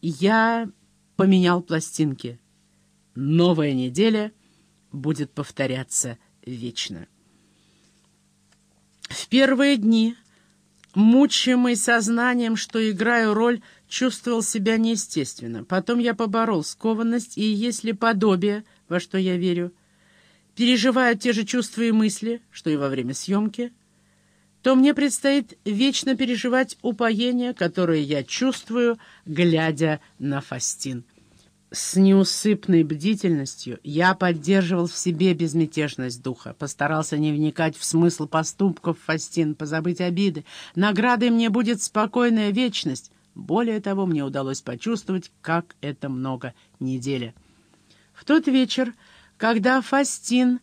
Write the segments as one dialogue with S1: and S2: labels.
S1: Я поменял пластинки. Новая неделя будет повторяться вечно. В первые дни, мучимый сознанием, что играю роль, чувствовал себя неестественно. Потом я поборол скованность, и если подобие, во что я верю, переживают те же чувства и мысли, что и во время съемки, то мне предстоит вечно переживать упоение, которое я чувствую, глядя на Фастин. С неусыпной бдительностью я поддерживал в себе безмятежность духа, постарался не вникать в смысл поступков Фастин, позабыть обиды. Наградой мне будет спокойная вечность. Более того, мне удалось почувствовать, как это много неделя. В тот вечер, когда Фастин,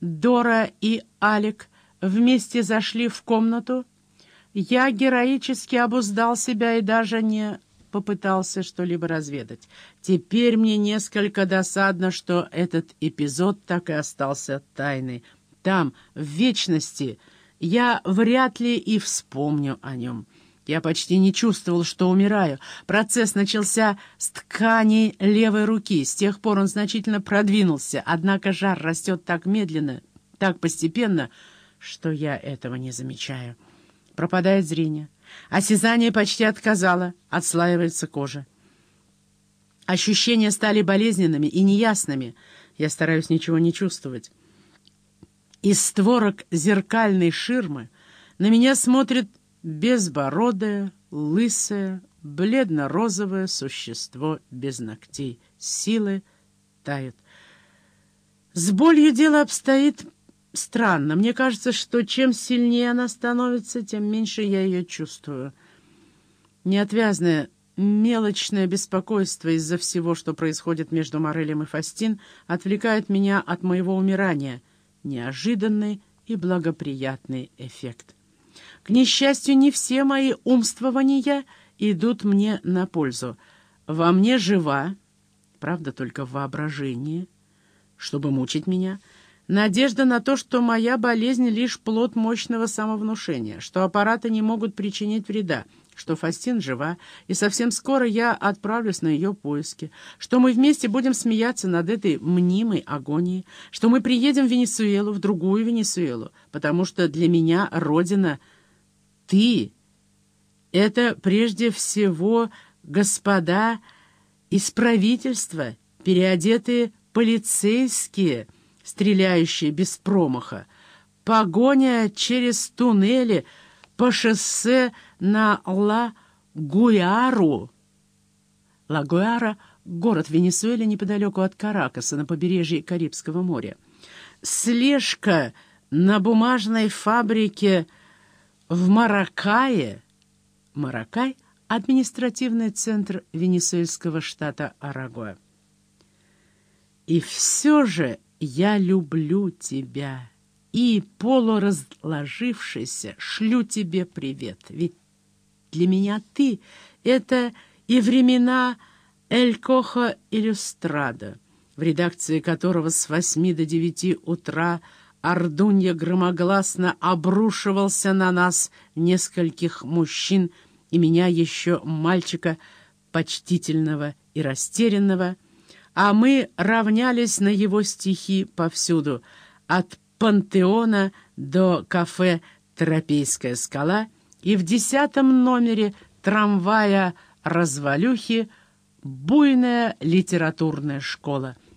S1: Дора и Алик вместе зашли в комнату, я героически обуздал себя и даже не попытался что-либо разведать. Теперь мне несколько досадно, что этот эпизод так и остался тайной. Там, в вечности, я вряд ли и вспомню о нем. Я почти не чувствовал, что умираю. Процесс начался с тканей левой руки. С тех пор он значительно продвинулся, однако жар растет так медленно, так постепенно, что я этого не замечаю. Пропадает зрение. Осязание почти отказало, отслаивается кожа. Ощущения стали болезненными и неясными. Я стараюсь ничего не чувствовать. Из створок зеркальной ширмы на меня смотрит безбородое, лысое, бледно-розовое существо без ногтей. Силы тают. С болью дело обстоит Странно, мне кажется, что чем сильнее она становится, тем меньше я ее чувствую. Неотвязное, мелочное беспокойство из-за всего, что происходит между Морелем и Фастин, отвлекает меня от моего умирания. Неожиданный и благоприятный эффект. К несчастью, не все мои умствования идут мне на пользу. Во мне жива, правда, только в воображении, чтобы мучить меня — Надежда на то, что моя болезнь — лишь плод мощного самовнушения, что аппараты не могут причинить вреда, что Фастин жива, и совсем скоро я отправлюсь на ее поиски, что мы вместе будем смеяться над этой мнимой агонией, что мы приедем в Венесуэлу, в другую Венесуэлу, потому что для меня родина — ты. Это прежде всего господа из правительства, переодетые полицейские — стреляющие без промаха, погоня через туннели по шоссе на Ла-Гуяру. Ла-Гуяра — город в Венесуэле неподалеку от Каракаса на побережье Карибского моря. Слежка на бумажной фабрике в Маракае. Маракай — административный центр венесуэльского штата Арагуа. И все же «Я люблю тебя» и, полуразложившийся, шлю тебе привет. Ведь для меня ты — это и времена Эль Коха Иллюстрада, в редакции которого с восьми до девяти утра Ордунья громогласно обрушивался на нас нескольких мужчин и меня еще мальчика почтительного и растерянного — а мы равнялись на его стихи повсюду, от пантеона до кафе «Тропейская скала» и в десятом номере трамвая «Развалюхи» буйная литературная школа —